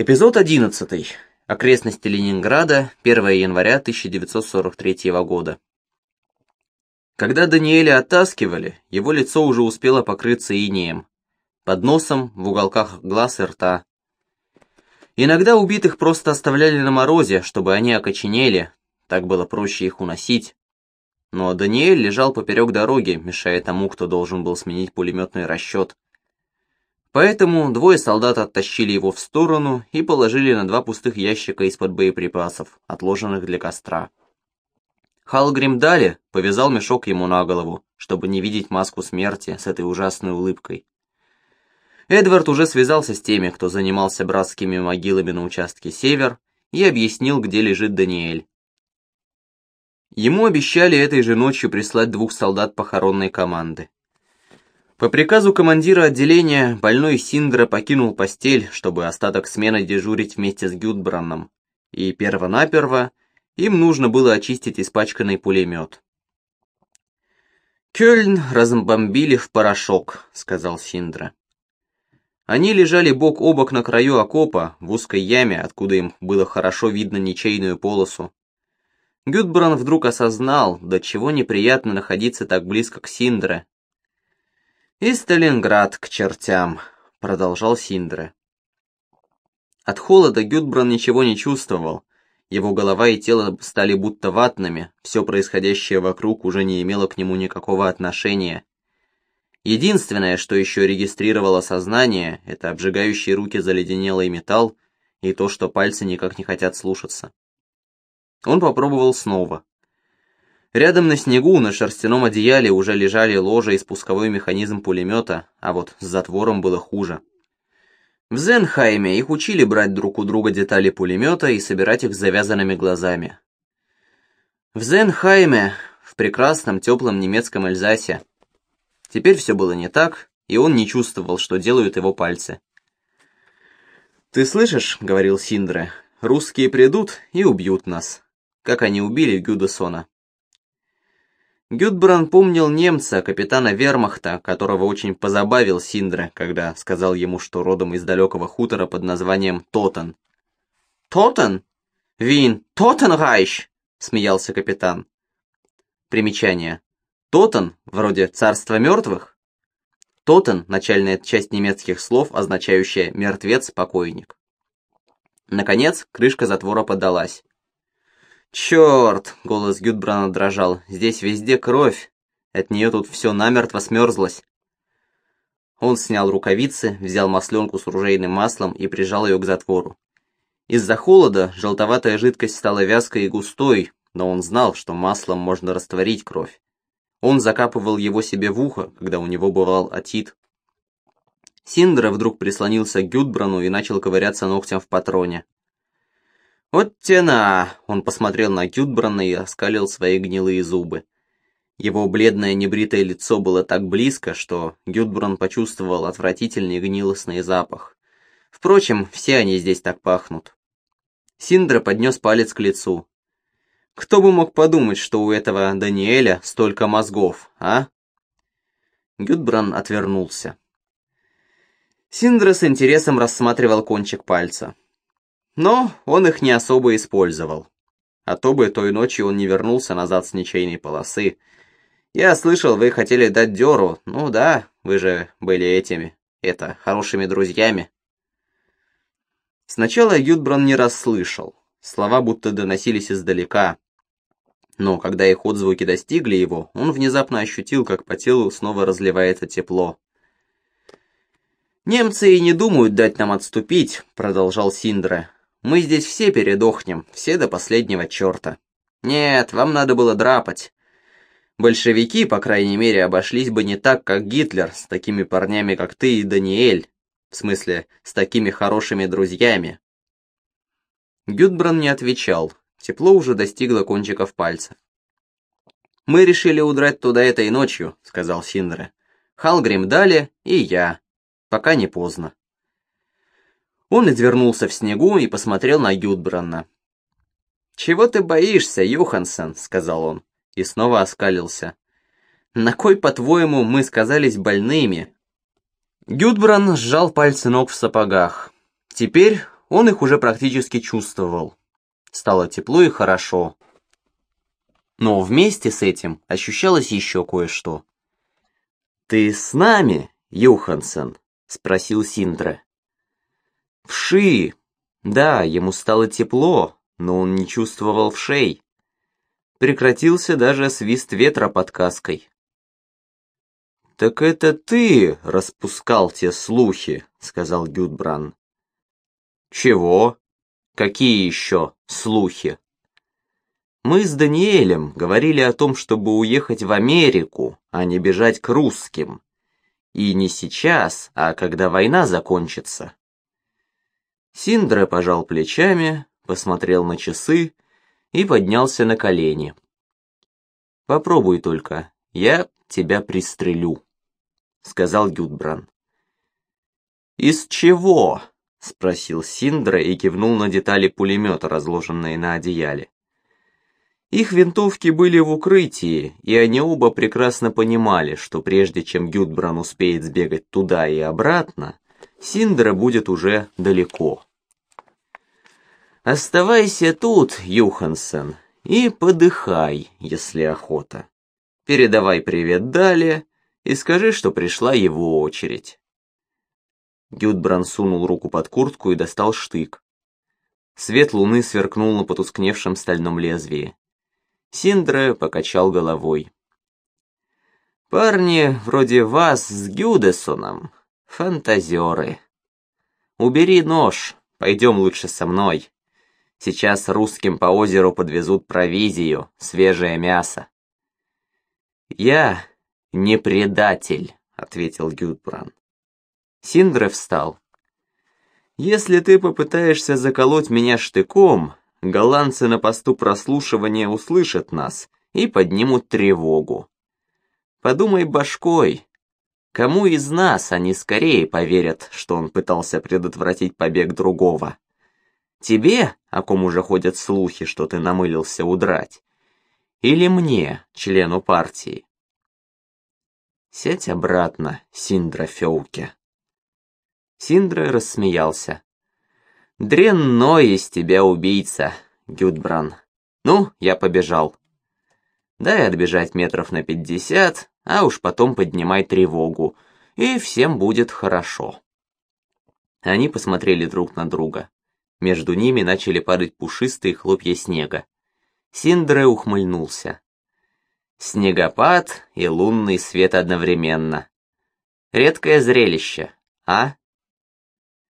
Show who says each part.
Speaker 1: Эпизод 11. Окрестности Ленинграда, 1 января 1943 года. Когда Даниэля оттаскивали, его лицо уже успело покрыться инеем. Под носом, в уголках глаз и рта. Иногда убитых просто оставляли на морозе, чтобы они окоченели, так было проще их уносить. Но Даниэль лежал поперек дороги, мешая тому, кто должен был сменить пулеметный расчет. Поэтому двое солдат оттащили его в сторону и положили на два пустых ящика из-под боеприпасов, отложенных для костра. Халгрим Дали повязал мешок ему на голову, чтобы не видеть маску смерти с этой ужасной улыбкой. Эдвард уже связался с теми, кто занимался братскими могилами на участке «Север», и объяснил, где лежит Даниэль. Ему обещали этой же ночью прислать двух солдат похоронной команды. По приказу командира отделения больной Синдра покинул постель, чтобы остаток смены дежурить вместе с Гюдбранном, и перво-наперво им нужно было очистить испачканный пулемет. «Кёльн разбомбили в порошок», — сказал Синдра. Они лежали бок о бок на краю окопа, в узкой яме, откуда им было хорошо видно ничейную полосу. Гюдбран вдруг осознал, до чего неприятно находиться так близко к Синдре, «И Сталинград к чертям», — продолжал Синдре. От холода Гюдбран ничего не чувствовал. Его голова и тело стали будто ватными, все происходящее вокруг уже не имело к нему никакого отношения. Единственное, что еще регистрировало сознание, это обжигающие руки заледенелый металл и то, что пальцы никак не хотят слушаться. Он попробовал снова. Рядом на снегу на шерстяном одеяле уже лежали ложа и спусковой механизм пулемета, а вот с затвором было хуже. В Зенхайме их учили брать друг у друга детали пулемета и собирать их с завязанными глазами. В Зенхайме, в прекрасном теплом немецком Эльзасе. Теперь все было не так, и он не чувствовал, что делают его пальцы. «Ты слышишь?» — говорил Синдре. «Русские придут и убьют нас, как они убили Гюдесона». Гюдбран помнил немца, капитана вермахта, которого очень позабавил Синдре, когда сказал ему, что родом из далекого хутора под названием Тотен. «Тотен? Вин, Тотенрайш!» — смеялся капитан. Примечание. Тотен, вроде «царство мертвых». Тотен — начальная часть немецких слов, означающая «мертвец, покойник». Наконец, крышка затвора подалась. «Черт!» — голос Гюдбрана дрожал. «Здесь везде кровь. От нее тут все намертво смерзлось». Он снял рукавицы, взял масленку с ружейным маслом и прижал ее к затвору. Из-за холода желтоватая жидкость стала вязкой и густой, но он знал, что маслом можно растворить кровь. Он закапывал его себе в ухо, когда у него бывал отит. Синдра вдруг прислонился к Гюдбрану и начал ковыряться ногтем в патроне. «Вот тена!» — он посмотрел на Кютбрана и оскалил свои гнилые зубы. Его бледное небритое лицо было так близко, что Гюдбран почувствовал отвратительный гнилостный запах. Впрочем, все они здесь так пахнут. Синдра поднес палец к лицу. «Кто бы мог подумать, что у этого Даниэля столько мозгов, а?» Гюдбран отвернулся. Синдра с интересом рассматривал кончик пальца. Но он их не особо использовал. А то бы той ночью он не вернулся назад с ничейной полосы. Я слышал, вы хотели дать дёру. Ну да, вы же были этими, это, хорошими друзьями. Сначала Ютбран не расслышал. Слова будто доносились издалека. Но когда их отзвуки достигли его, он внезапно ощутил, как по телу снова разливается тепло. «Немцы и не думают дать нам отступить», — продолжал Синдра. Мы здесь все передохнем, все до последнего черта. Нет, вам надо было драпать. Большевики, по крайней мере, обошлись бы не так, как Гитлер, с такими парнями, как ты и Даниэль. В смысле, с такими хорошими друзьями. Гюдбран не отвечал. Тепло уже достигло кончиков пальца. «Мы решили удрать туда этой ночью», — сказал Синдре. «Халгрим дали, и я. Пока не поздно». Он извернулся в снегу и посмотрел на Юдбранна. «Чего ты боишься, Юхансон?» — сказал он, и снова оскалился. «На кой, по-твоему, мы сказались больными?» Гюдбран сжал пальцы ног в сапогах. Теперь Он их уже практически чувствовал. Стало тепло и хорошо. Но вместе с этим ощущалось еще кое-что. «Ты с нами, Юхансен?» — спросил Синдра. «Вши!» Да, ему стало тепло, но он не чувствовал вшей. Прекратился даже свист ветра под каской. «Так это ты распускал те слухи», — сказал Гюдбран. «Чего? Какие еще слухи?» «Мы с Даниэлем говорили о том, чтобы уехать в Америку, а не бежать к русским. И не сейчас, а когда война закончится». Синдра пожал плечами, посмотрел на часы и поднялся на колени. «Попробуй только, я тебя пристрелю», — сказал Гюдбран. «Из чего?» — спросил Синдра и кивнул на детали пулемета, разложенные на одеяле. Их винтовки были в укрытии, и они оба прекрасно понимали, что прежде чем Гюдбран успеет сбегать туда и обратно, Синдра будет уже далеко. Оставайся тут, Юхансен, и подыхай, если охота. Передавай привет Дале и скажи, что пришла его очередь. Гюдбран сунул руку под куртку и достал штык. Свет луны сверкнул на потускневшем стальном лезвии. Синдра покачал головой. «Парни вроде вас с Гюдесоном — фантазеры. Убери нож, пойдем лучше со мной». Сейчас русским по озеру подвезут провизию, свежее мясо. «Я не предатель», — ответил Гюдбран. Синдре встал. «Если ты попытаешься заколоть меня штыком, голландцы на посту прослушивания услышат нас и поднимут тревогу. Подумай башкой, кому из нас они скорее поверят, что он пытался предотвратить побег другого?» Тебе, о ком уже ходят слухи, что ты намылился удрать? Или мне, члену партии? Сядь обратно, Синдра Феуке. Синдра рассмеялся. Дрянной из тебя убийца, Гюдбран. Ну, я побежал. Дай отбежать метров на пятьдесят, а уж потом поднимай тревогу, и всем будет хорошо. Они посмотрели друг на друга. Между ними начали падать пушистые хлопья снега. Синдре ухмыльнулся. Снегопад и лунный свет одновременно. Редкое зрелище, а?